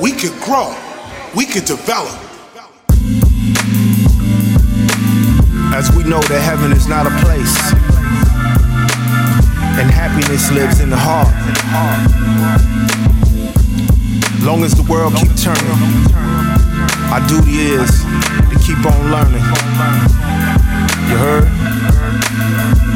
We could grow. We could develop. As we know that heaven is not a place, and happiness lives in the heart. Long as the world keep turning, our duty is to keep on learning. You heard?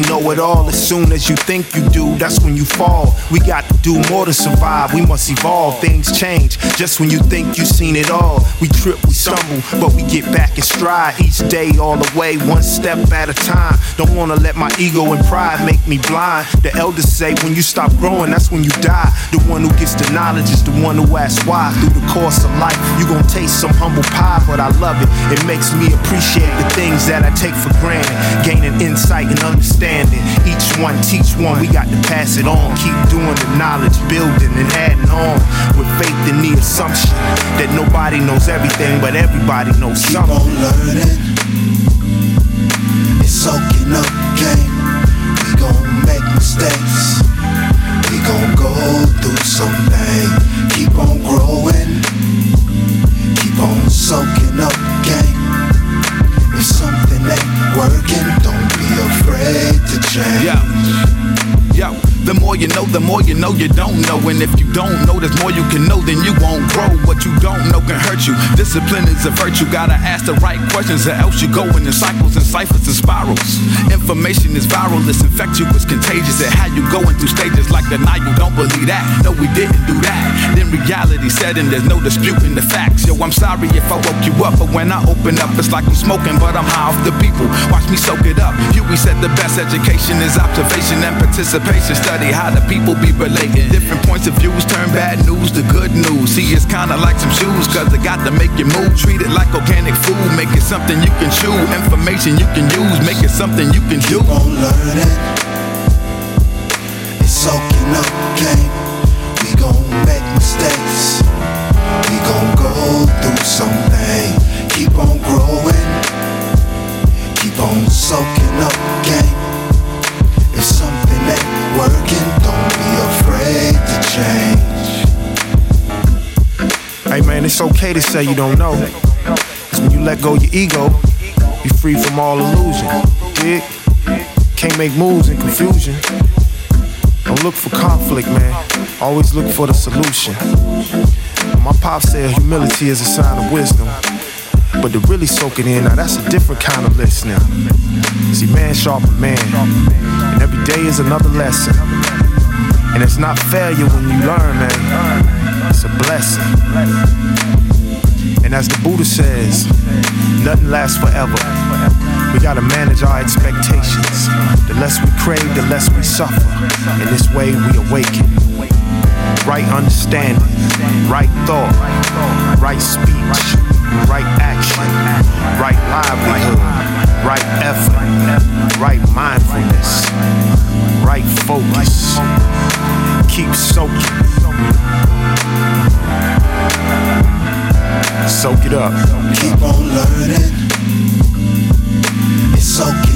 Know it all. As soon as you think you do, that's when you fall. We got to do more to survive. We must evolve. Things change. Just when you think you've seen it all, we trip, we stumble, but we get back in stride each day, all the way, one step at a time. Don't wanna let my ego and pride make me blind. The elders say when you stop growing, that's when you die. The one who gets the knowledge is the one who asks why. Through the course of life, you gon' taste some humble pie, but I love it. It makes me appreciate the things that I take for granted. Gaining insight and understanding. Each one teach one, we got to pass it on. Keep doing the knowledge, building and adding on. With faith in the assumption that nobody knows everything, but everybody knows Keep something. on learning. It's soaking up game. We gon' make mistakes. More you know, the more you know you don't know. And if you don't know, there's more you can know, then you won't grow. What you don't know can hurt you. Discipline is a virtue. Gotta ask the right questions, or else you go in the cycles and ciphers and spirals. Information is viral, it's infectious, it's contagious. And how you going through stages like the night you don't believe that. No, we didn't do that. Reality set in, there's no disputing the facts. Yo, I'm sorry if I woke you up, but when I open up, it's like I'm smoking, but I'm high off the people. Watch me soak it up. Huey said the best education is observation and participation. Study how the people be relating. Different points of views turn bad news to good news. See, it's kinda like some shoes, cause got to make you move. Treat it like organic food, make it something you can chew. Information you can use, make it something you can do. Keep on learning. It's soaking up game. We gon' make mistakes. We gon' go through something. Keep on growing. Keep on soaking up game. If something ain't working, don't be afraid to change. Hey man, it's okay to say you don't know. Cause when you let go your ego, you're free from all illusion. Dig? Can't make moves in confusion. Look for conflict, man. Always look for the solution. My pop said humility is a sign of wisdom. But to really soak it in, now that's a different kind of listening. See, man sharpen man. And every day is another lesson. And it's not failure when you learn, man. It's a blessing. And as the Buddha says, nothing lasts forever. We gotta manage our expectations. The less we crave, the less we suffer. In this way, we awaken. Right understanding, right thought, right speech, right action, right livelihood, right effort, right mindfulness, right focus. Keep soaking. Soak it up. Keep on learning.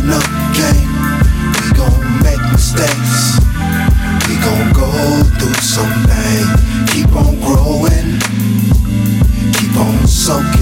Soaking game. We gon' make mistakes. We gon' go through something. Keep on growing. Keep on soaking